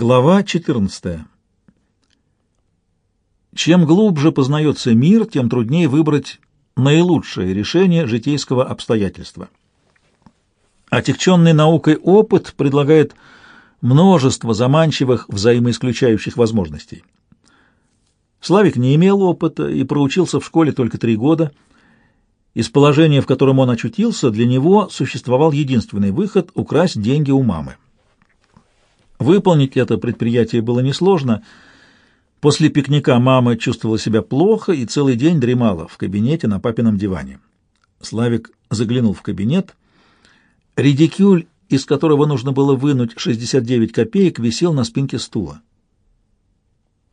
Глава 14. Чем глубже познается мир, тем труднее выбрать наилучшее решение житейского обстоятельства. Отягченный наукой опыт предлагает множество заманчивых взаимоисключающих возможностей. Славик не имел опыта и проучился в школе только три года. Из положения, в котором он очутился, для него существовал единственный выход – украсть деньги у мамы. Выполнить это предприятие было несложно. После пикника мама чувствовала себя плохо и целый день дремала в кабинете на папином диване. Славик заглянул в кабинет. Редикюль, из которого нужно было вынуть 69 копеек, висел на спинке стула.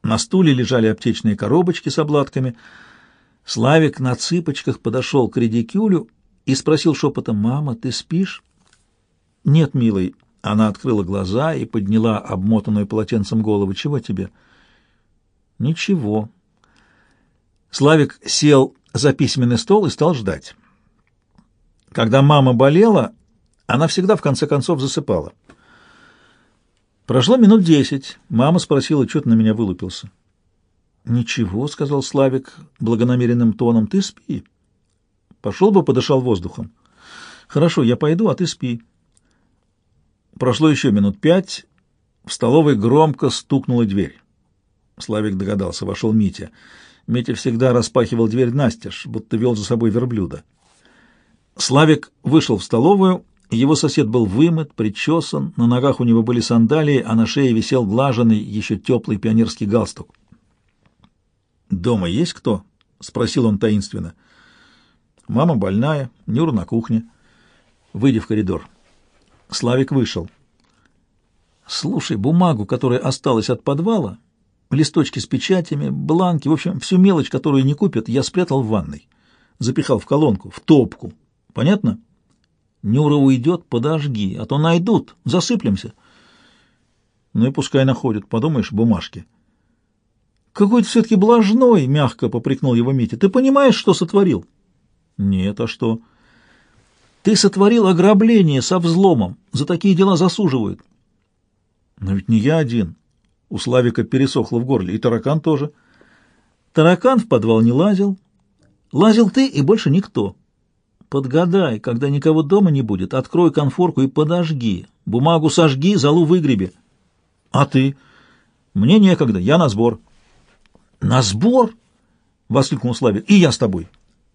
На стуле лежали аптечные коробочки с обладками. Славик на цыпочках подошел к редикюлю и спросил шепотом, «Мама, ты спишь?» «Нет, милый», она открыла глаза и подняла обмотанную полотенцем голову. «Чего тебе?» «Ничего». Славик сел за письменный стол и стал ждать. Когда мама болела, она всегда в конце концов засыпала. Прошло минут десять. Мама спросила, что ты на меня вылупился. «Ничего», — сказал Славик благонамеренным тоном, — «ты спи». Пошел бы, подышал воздухом. «Хорошо, я пойду, а ты спи». Прошло еще минут пять. В столовой громко стукнула дверь. Славик догадался, вошел Митя. Митя всегда распахивал дверь настежь, будто вел за собой верблюда. Славик вышел в столовую, его сосед был вымыт, причесан, на ногах у него были сандалии, а на шее висел глаженный, еще теплый пионерский галстук. «Дома есть кто?» — спросил он таинственно. «Мама больная, Нюра на кухне. Выйди в коридор». Славик вышел. «Слушай, бумагу, которая осталась от подвала, листочки с печатями, бланки, в общем, всю мелочь, которую не купят, я спрятал в ванной. Запихал в колонку, в топку. Понятно? Нюра уйдет, подожги, а то найдут, засыплемся». «Ну и пускай находят, подумаешь, бумажки». «Какой ты все-таки блажной!» — мягко попрекнул его Митя. «Ты понимаешь, что сотворил?» «Нет, а что?» Ты сотворил ограбление со взломом. За такие дела засуживают. Но ведь не я один. У Славика пересохло в горле, и таракан тоже. Таракан в подвал не лазил. Лазил ты и больше никто. Подгадай, когда никого дома не будет, открой конфорку и подожги. Бумагу сожги, залу выгреби. А ты? Мне некогда, я на сбор. На сбор? Воскликнул Славик. И я с тобой.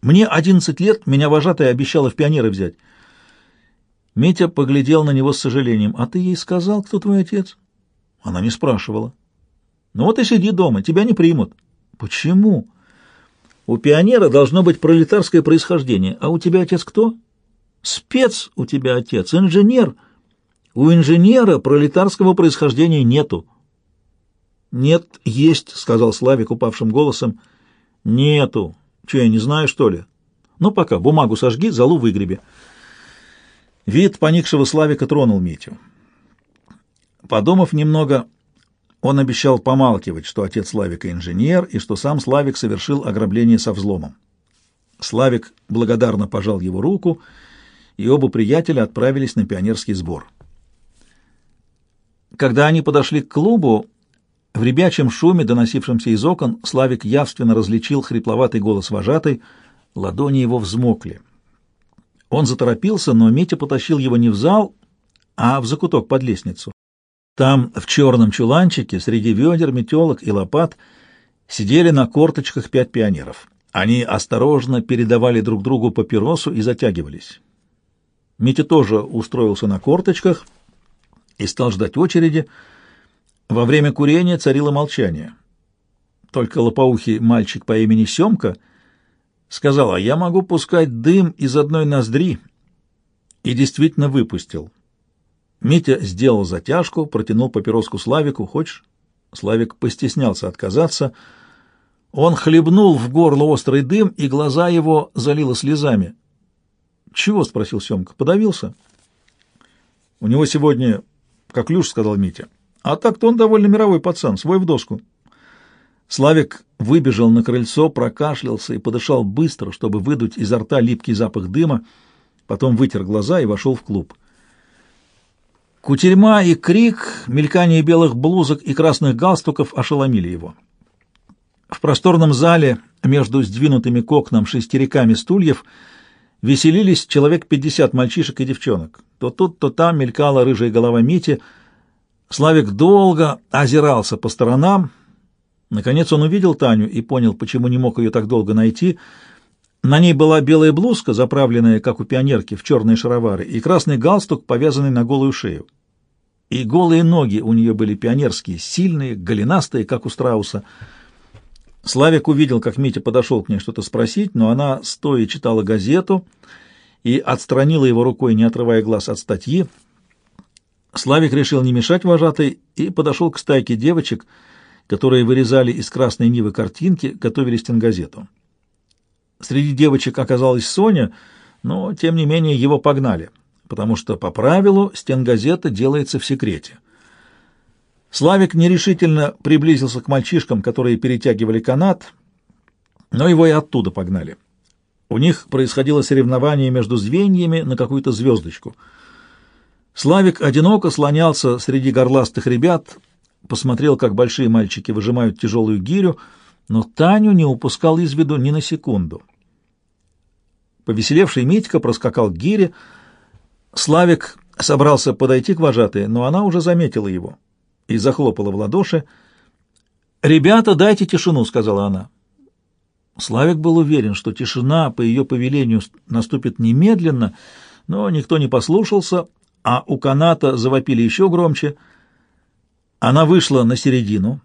Мне одиннадцать лет, меня вожатая обещала в пионеры взять. Митя поглядел на него с сожалением. «А ты ей сказал, кто твой отец?» Она не спрашивала. «Ну вот и сиди дома, тебя не примут». «Почему?» «У пионера должно быть пролетарское происхождение. А у тебя отец кто?» «Спец у тебя отец, инженер. У инженера пролетарского происхождения нету». «Нет, есть», — сказал Славик упавшим голосом. «Нету. Че, я не знаю, что ли? Ну, пока, бумагу сожги, залу выгреби». Вид поникшего Славика тронул Митю. Подумав немного, он обещал помалкивать, что отец Славика инженер и что сам Славик совершил ограбление со взломом. Славик благодарно пожал его руку, и оба приятеля отправились на пионерский сбор. Когда они подошли к клубу, в ребячем шуме, доносившемся из окон, Славик явственно различил хрипловатый голос вожатой, ладони его взмокли. Он заторопился, но Митя потащил его не в зал, а в закуток под лестницу. Там, в черном чуланчике, среди ведер, метелок и лопат, сидели на корточках пять пионеров. Они осторожно передавали друг другу папиросу и затягивались. Митя тоже устроился на корточках и стал ждать очереди, во время курения царило молчание. Только лопоухий мальчик по имени Семка сказал, а я могу пускать дым из одной ноздри, и действительно выпустил. Митя сделал затяжку, протянул папироску Славику. «Хочешь?» Славик постеснялся отказаться. Он хлебнул в горло острый дым, и глаза его залило слезами. «Чего?» — спросил Семка. «Подавился?» «У него сегодня, как Люш, — сказал Митя. А так-то он довольно мировой пацан, свой в доску. Славик выбежал на крыльцо, прокашлялся и подышал быстро, чтобы выдуть изо рта липкий запах дыма, потом вытер глаза и вошел в клуб. Кутерьма и крик, мелькание белых блузок и красных галстуков ошеломили его. В просторном зале между сдвинутыми к окнам шестериками стульев веселились человек пятьдесят мальчишек и девчонок. То тут, то там мелькала рыжая голова Мити. Славик долго озирался по сторонам. Наконец он увидел Таню и понял, почему не мог ее так долго найти. На ней была белая блузка, заправленная, как у пионерки, в черные шаровары, и красный галстук, повязанный на голую шею. И голые ноги у нее были пионерские, сильные, голенастые, как у страуса — Славик увидел, как Митя подошел к ней что-то спросить, но она, стоя, читала газету и отстранила его рукой, не отрывая глаз от статьи. Славик решил не мешать вожатой и подошел к стайке девочек, которые вырезали из красной нивы картинки, готовили стенгазету. Среди девочек оказалась Соня, но, тем не менее, его погнали, потому что по правилу стенгазета делается в секрете — Славик нерешительно приблизился к мальчишкам, которые перетягивали канат, но его и оттуда погнали. У них происходило соревнование между звеньями на какую-то звездочку. Славик одиноко слонялся среди горластых ребят, посмотрел, как большие мальчики выжимают тяжелую гирю, но Таню не упускал из виду ни на секунду. Повеселевший Митька проскакал к гире. Славик собрался подойти к вожатой, но она уже заметила его и захлопала в ладоши. «Ребята, дайте тишину», — сказала она. Славик был уверен, что тишина по ее повелению наступит немедленно, но никто не послушался, а у каната завопили еще громче. Она вышла на середину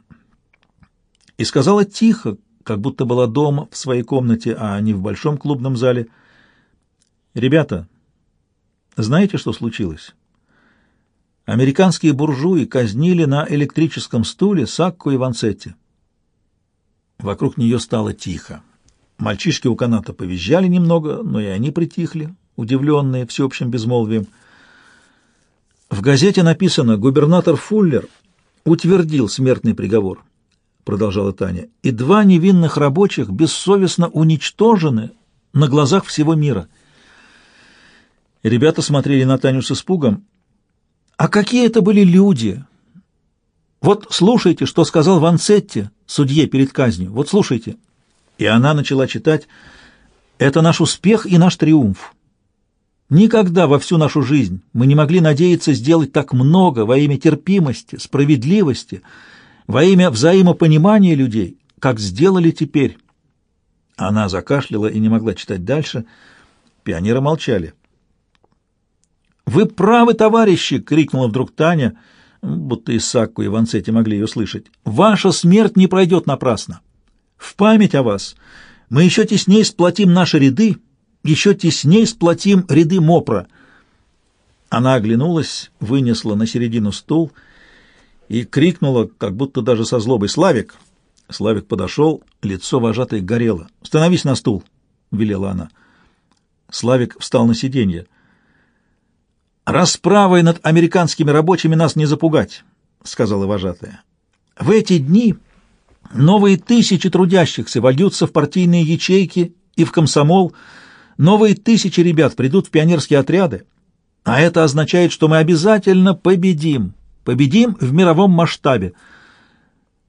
и сказала тихо, как будто была дома в своей комнате, а не в большом клубном зале. «Ребята, знаете, что случилось?» Американские буржуи казнили на электрическом стуле Сакку и Ванцетти. Вокруг нее стало тихо. Мальчишки у каната повизжали немного, но и они притихли, удивленные всеобщим безмолвием. В газете написано «Губернатор Фуллер утвердил смертный приговор», — продолжала Таня, «и два невинных рабочих бессовестно уничтожены на глазах всего мира». Ребята смотрели на Таню с испугом, а какие это были люди! Вот слушайте, что сказал Ванцетти, судье перед казнью. Вот слушайте. И она начала читать «Это наш успех и наш триумф. Никогда во всю нашу жизнь мы не могли надеяться сделать так много во имя терпимости, справедливости, во имя взаимопонимания людей, как сделали теперь». Она закашляла и не могла читать дальше. Пионеры молчали. «Вы правы, товарищи!» — крикнула вдруг Таня, будто Исакку и Ванцетти могли ее слышать. «Ваша смерть не пройдет напрасно. В память о вас мы еще теснее сплотим наши ряды, еще теснее сплотим ряды МОПРа». Она оглянулась, вынесла на середину стул и крикнула, как будто даже со злобой, «Славик!» Славик подошел, лицо вожатой горело. «Становись на стул!» — велела она. Славик встал на сиденье. «Расправой над американскими рабочими нас не запугать», — сказала вожатая. «В эти дни новые тысячи трудящихся вольются в партийные ячейки и в комсомол, новые тысячи ребят придут в пионерские отряды, а это означает, что мы обязательно победим, победим в мировом масштабе.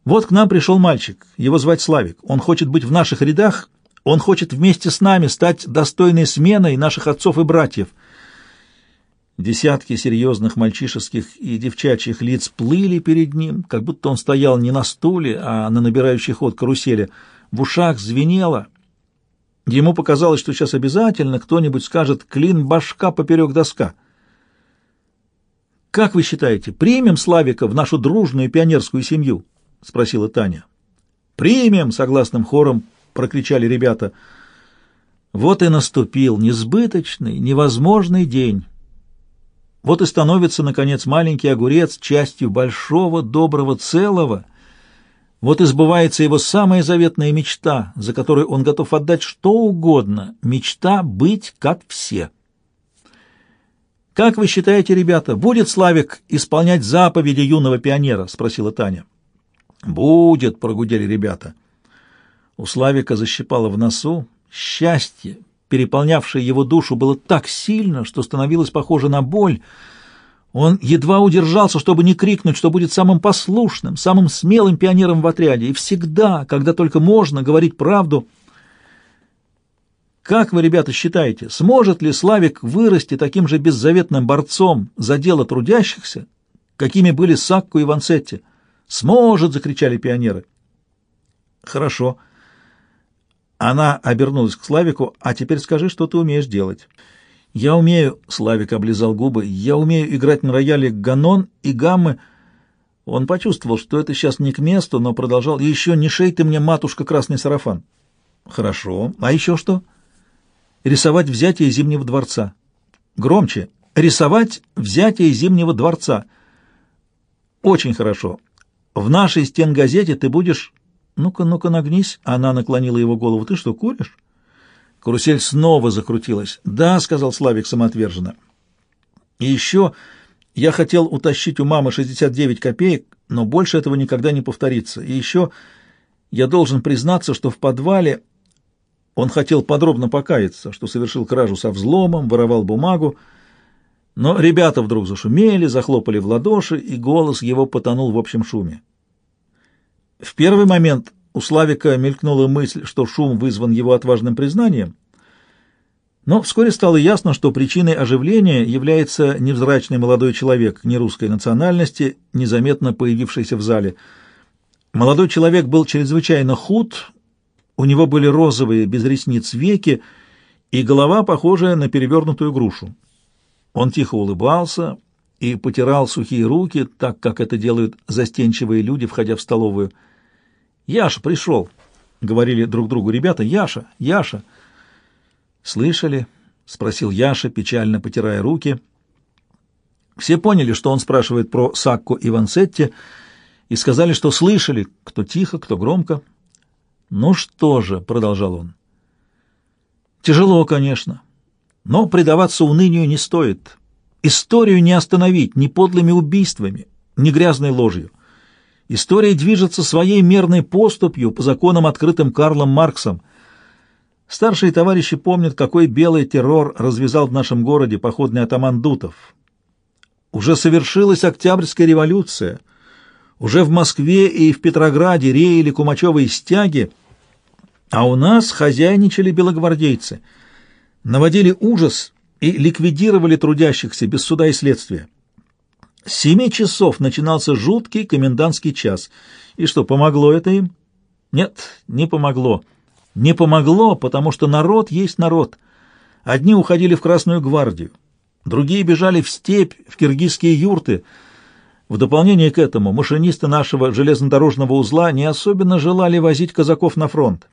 Вот к нам пришел мальчик, его звать Славик, он хочет быть в наших рядах, он хочет вместе с нами стать достойной сменой наших отцов и братьев». Десятки серьезных мальчишеских и девчачьих лиц плыли перед ним, как будто он стоял не на стуле, а на набирающей ход карусели. В ушах звенело. Ему показалось, что сейчас обязательно кто-нибудь скажет «клин башка поперек доска». «Как вы считаете, примем Славика в нашу дружную пионерскую семью?» — спросила Таня. «Примем!» — согласным хором прокричали ребята. Вот и наступил несбыточный, невозможный день. Вот и становится, наконец, маленький огурец частью большого, доброго целого. Вот и сбывается его самая заветная мечта, за которую он готов отдать что угодно. Мечта быть как все. «Как вы считаете, ребята, будет Славик исполнять заповеди юного пионера?» — спросила Таня. «Будет», — прогудели ребята. У Славика защипало в носу. Счастье, переполнявшее его душу, было так сильно, что становилось похоже на боль. Он едва удержался, чтобы не крикнуть, что будет самым послушным, самым смелым пионером в отряде, и всегда, когда только можно, говорить правду. Как вы, ребята, считаете, сможет ли Славик вырасти таким же беззаветным борцом за дело трудящихся, какими были Сакку и Вансетти? «Сможет!» — закричали пионеры. «Хорошо». Она обернулась к Славику. «А теперь скажи, что ты умеешь делать». «Я умею», — Славик облизал губы, — «я умею играть на рояле ганон и гаммы». Он почувствовал, что это сейчас не к месту, но продолжал. «Еще не шей ты мне, матушка, красный сарафан». «Хорошо. А еще что?» «Рисовать взятие Зимнего дворца». «Громче. Рисовать взятие Зимнего дворца». «Очень хорошо. В нашей стенгазете ты будешь...» «Ну-ка, ну-ка, нагнись». Она наклонила его голову. «Ты что, куришь?» Карусель снова закрутилась. «Да», — сказал Славик самоотверженно. «И еще я хотел утащить у мамы 69 копеек, но больше этого никогда не повторится. И еще я должен признаться, что в подвале он хотел подробно покаяться, что совершил кражу со взломом, воровал бумагу, но ребята вдруг зашумели, захлопали в ладоши, и голос его потонул в общем шуме. В первый момент у Славика мелькнула мысль, что шум вызван его отважным признанием, но вскоре стало ясно, что причиной оживления является невзрачный молодой человек нерусской национальности, незаметно появившийся в зале. Молодой человек был чрезвычайно худ, у него были розовые, без ресниц веки и голова, похожая на перевернутую грушу. Он тихо улыбался и потирал сухие руки, так как это делают застенчивые люди, входя в столовую. «Яша пришел», — говорили друг другу ребята. «Яша, Яша». «Слышали?» — спросил Яша, печально потирая руки. Все поняли, что он спрашивает про Сакку и Вансетти, и сказали, что слышали, кто тихо, кто громко. «Ну что же», — продолжал он, — «тяжело, конечно, но предаваться унынию не стоит. Историю не остановить ни подлыми убийствами, ни грязной ложью. История движется своей мерной поступью по законам, открытым Карлом Марксом. Старшие товарищи помнят, какой белый террор развязал в нашем городе походный атаман Дутов. Уже совершилась Октябрьская революция. Уже в Москве и в Петрограде реяли кумачевые стяги, а у нас хозяйничали белогвардейцы, наводили ужас и ликвидировали трудящихся без суда и следствия. С семи часов начинался жуткий комендантский час. И что, помогло это им? Нет, не помогло. Не помогло, потому что народ есть народ. Одни уходили в Красную гвардию, другие бежали в степь, в киргизские юрты. В дополнение к этому машинисты нашего железнодорожного узла не особенно желали возить казаков на фронт.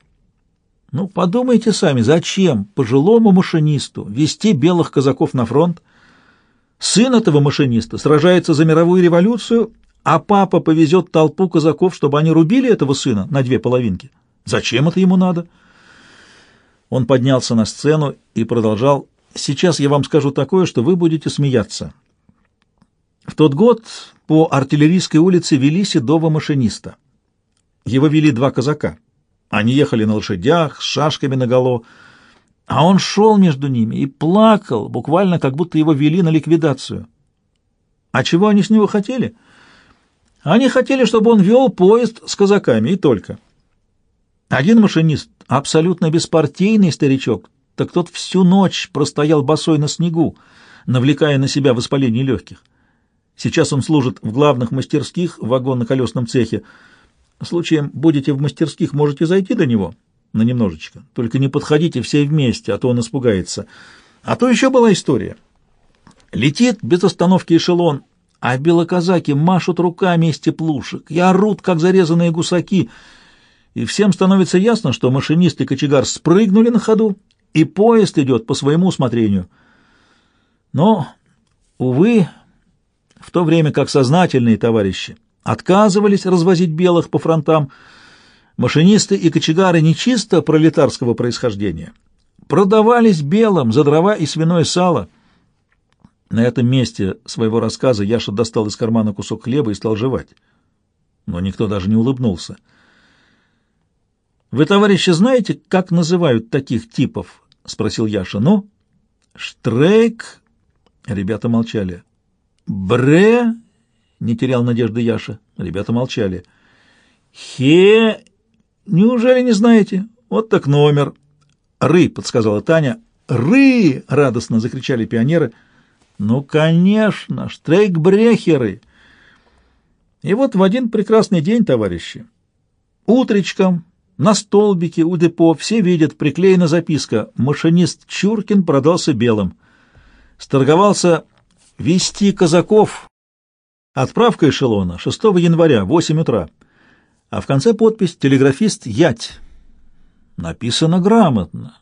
Ну, подумайте сами, зачем пожилому машинисту вести белых казаков на фронт? Сын этого машиниста сражается за мировую революцию, а папа повезет толпу казаков, чтобы они рубили этого сына на две половинки. Зачем это ему надо? Он поднялся на сцену и продолжал. «Сейчас я вам скажу такое, что вы будете смеяться». В тот год по артиллерийской улице вели седого машиниста. Его вели два казака. Они ехали на лошадях, с шашками наголо, а он шел между ними и плакал, буквально как будто его вели на ликвидацию. А чего они с него хотели? Они хотели, чтобы он вел поезд с казаками, и только. Один машинист, абсолютно беспартийный старичок, так тот всю ночь простоял босой на снегу, навлекая на себя воспаление легких. Сейчас он служит в главных мастерских в вагонно-колесном цехе. Случаем будете в мастерских, можете зайти до него на немножечко. Только не подходите все вместе, а то он испугается. А то еще была история. Летит без остановки эшелон, а белоказаки машут руками из теплушек и орут, как зарезанные гусаки. И всем становится ясно, что машинист и кочегар спрыгнули на ходу, и поезд идет по своему усмотрению. Но, увы, в то время как сознательные товарищи отказывались развозить белых по фронтам, Машинисты и кочегары не чисто пролетарского происхождения. Продавались белым за дрова и свиное сало. На этом месте своего рассказа Яша достал из кармана кусок хлеба и стал жевать. Но никто даже не улыбнулся. «Вы, товарищи, знаете, как называют таких типов?» — спросил Яша. «Ну?» «Штрейк...» — ребята молчали. Бре? Не терял надежды Яша. Ребята молчали. Хе... Неужели не знаете? Вот так номер. Ры, подсказала Таня. Ры! Радостно закричали пионеры. Ну, конечно, штрейкбрехеры. И вот в один прекрасный день, товарищи, утречком на столбике у депо все видят, приклеена записка «Машинист Чуркин продался белым». Сторговался «Вести казаков». Отправка эшелона 6 января, 8 утра. А в конце подпись «Телеграфист Ять». Написано грамотно.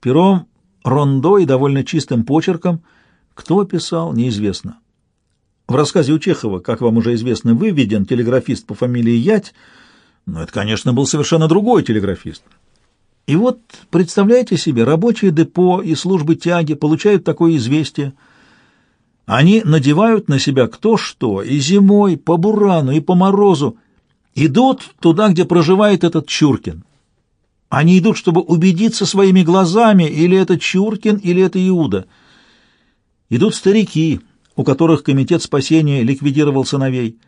Пером рондо и довольно чистым почерком. Кто писал, неизвестно. В рассказе у Чехова, как вам уже известно, выведен телеграфист по фамилии Ять – но это, конечно, был совершенно другой телеграфист. И вот, представляете себе, рабочие депо и службы тяги получают такое известие. Они надевают на себя кто что, и зимой, по бурану, и по морозу, идут туда, где проживает этот Чуркин. Они идут, чтобы убедиться своими глазами, или это Чуркин, или это Иуда. Идут старики, у которых комитет спасения ликвидировал сыновей.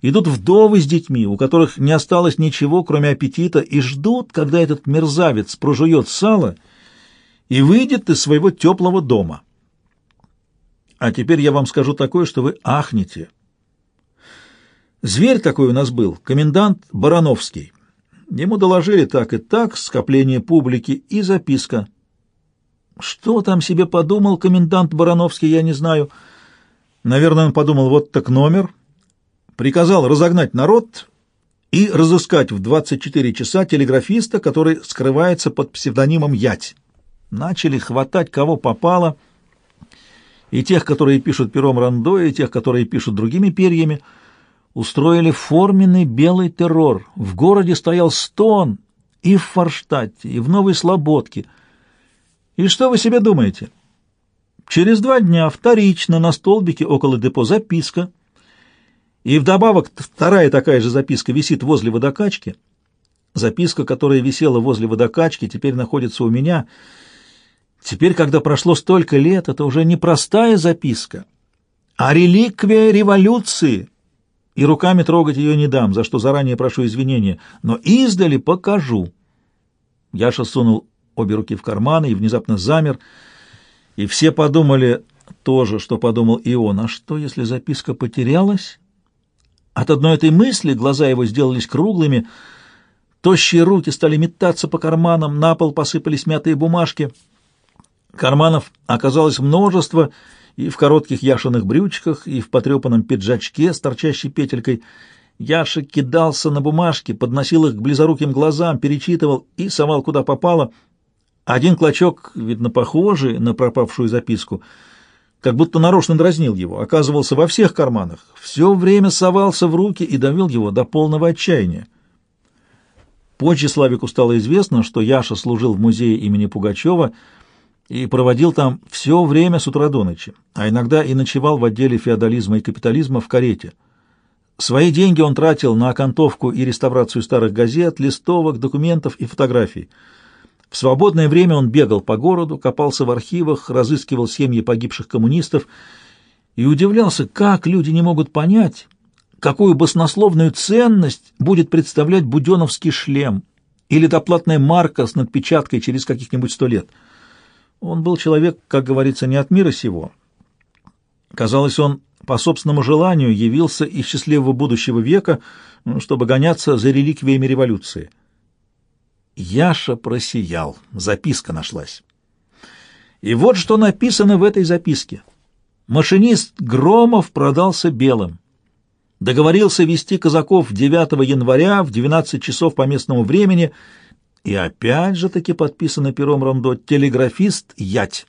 Идут вдовы с детьми, у которых не осталось ничего, кроме аппетита, и ждут, когда этот мерзавец прожует сало и выйдет из своего теплого дома. А теперь я вам скажу такое, что вы ахнете. Зверь такой у нас был, комендант Барановский. Ему доложили так и так, скопление публики и записка. Что там себе подумал комендант Барановский, я не знаю. Наверное, он подумал, вот так номер — приказал разогнать народ и разыскать в 24 часа телеграфиста, который скрывается под псевдонимом Ять. Начали хватать кого попало, и тех, которые пишут пером рандо, и тех, которые пишут другими перьями, устроили форменный белый террор. В городе стоял стон и в Форштадте, и в Новой Слободке. И что вы себе думаете? Через два дня вторично на столбике около депо записка — и вдобавок вторая такая же записка висит возле водокачки. Записка, которая висела возле водокачки, теперь находится у меня. Теперь, когда прошло столько лет, это уже не простая записка, а реликвия революции. И руками трогать ее не дам, за что заранее прошу извинения, но издали покажу. Яша сунул обе руки в карманы и внезапно замер, и все подумали то же, что подумал и он. А что, если записка потерялась? От одной этой мысли глаза его сделались круглыми, тощие руки стали метаться по карманам, на пол посыпались мятые бумажки. Карманов оказалось множество и в коротких яшиных брючках, и в потрепанном пиджачке с торчащей петелькой. Яша кидался на бумажки, подносил их к близоруким глазам, перечитывал и совал куда попало. Один клочок, видно, похожий на пропавшую записку — как будто нарочно дразнил его, оказывался во всех карманах, все время совался в руки и довел его до полного отчаяния. Позже Славику стало известно, что Яша служил в музее имени Пугачева и проводил там все время с утра до ночи, а иногда и ночевал в отделе феодализма и капитализма в карете. Свои деньги он тратил на окантовку и реставрацию старых газет, листовок, документов и фотографий – в свободное время он бегал по городу, копался в архивах, разыскивал семьи погибших коммунистов и удивлялся, как люди не могут понять, какую баснословную ценность будет представлять буденовский шлем или доплатная марка с надпечаткой через каких-нибудь сто лет. Он был человек, как говорится, не от мира сего. Казалось, он по собственному желанию явился из счастливого будущего века, чтобы гоняться за реликвиями революции. Яша просиял. Записка нашлась. И вот что написано в этой записке. Машинист Громов продался белым. Договорился вести казаков 9 января в 12 часов по местному времени. И опять же таки подписано пером Рамдо телеграфист Ять.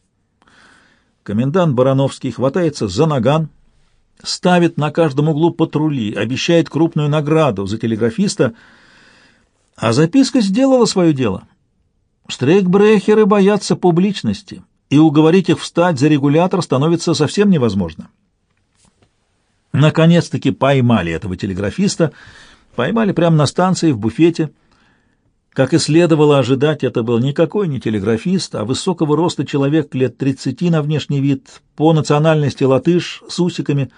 Комендант Барановский хватается за наган, ставит на каждом углу патрули, обещает крупную награду за телеграфиста — а записка сделала свое дело. Штрейкбрехеры боятся публичности, и уговорить их встать за регулятор становится совсем невозможно. Наконец-таки поймали этого телеграфиста, поймали прямо на станции, в буфете. Как и следовало ожидать, это был никакой не телеграфист, а высокого роста человек лет тридцати на внешний вид, по национальности латыш с усиками.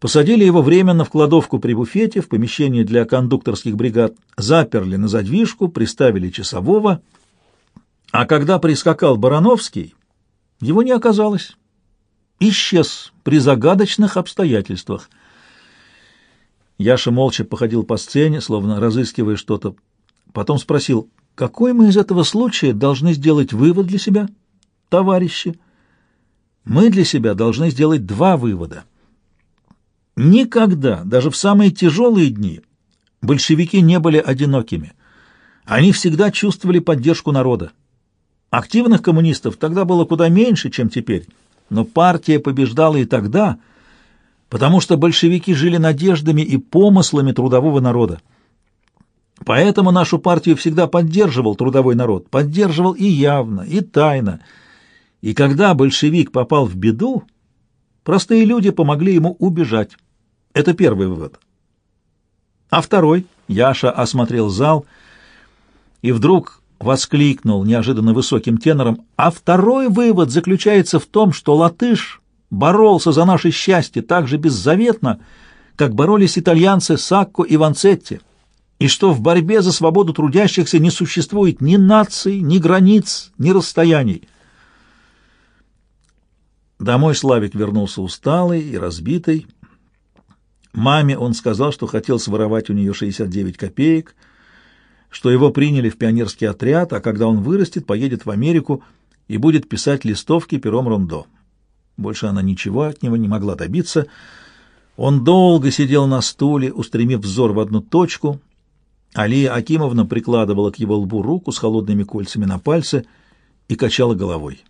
Посадили его временно в кладовку при буфете, в помещении для кондукторских бригад, заперли на задвижку, приставили часового, а когда прискакал Барановский, его не оказалось. Исчез при загадочных обстоятельствах. Яша молча походил по сцене, словно разыскивая что-то, Потом спросил, какой мы из этого случая должны сделать вывод для себя, товарищи? Мы для себя должны сделать два вывода. Никогда, даже в самые тяжелые дни, большевики не были одинокими. Они всегда чувствовали поддержку народа. Активных коммунистов тогда было куда меньше, чем теперь, но партия побеждала и тогда, потому что большевики жили надеждами и помыслами трудового народа. Поэтому нашу партию всегда поддерживал трудовой народ, поддерживал и явно, и тайно. И когда большевик попал в беду, простые люди помогли ему убежать. Это первый вывод. А второй, Яша осмотрел зал и вдруг воскликнул неожиданно высоким тенором, а второй вывод заключается в том, что латыш боролся за наше счастье так же беззаветно, как боролись итальянцы Сакко и Ванцетти и что в борьбе за свободу трудящихся не существует ни наций, ни границ, ни расстояний. Домой Славик вернулся усталый и разбитый. Маме он сказал, что хотел своровать у нее 69 копеек, что его приняли в пионерский отряд, а когда он вырастет, поедет в Америку и будет писать листовки пером Рондо. Больше она ничего от него не могла добиться. Он долго сидел на стуле, устремив взор в одну точку — Алия Акимовна прикладывала к его лбу руку с холодными кольцами на пальце и качала головой.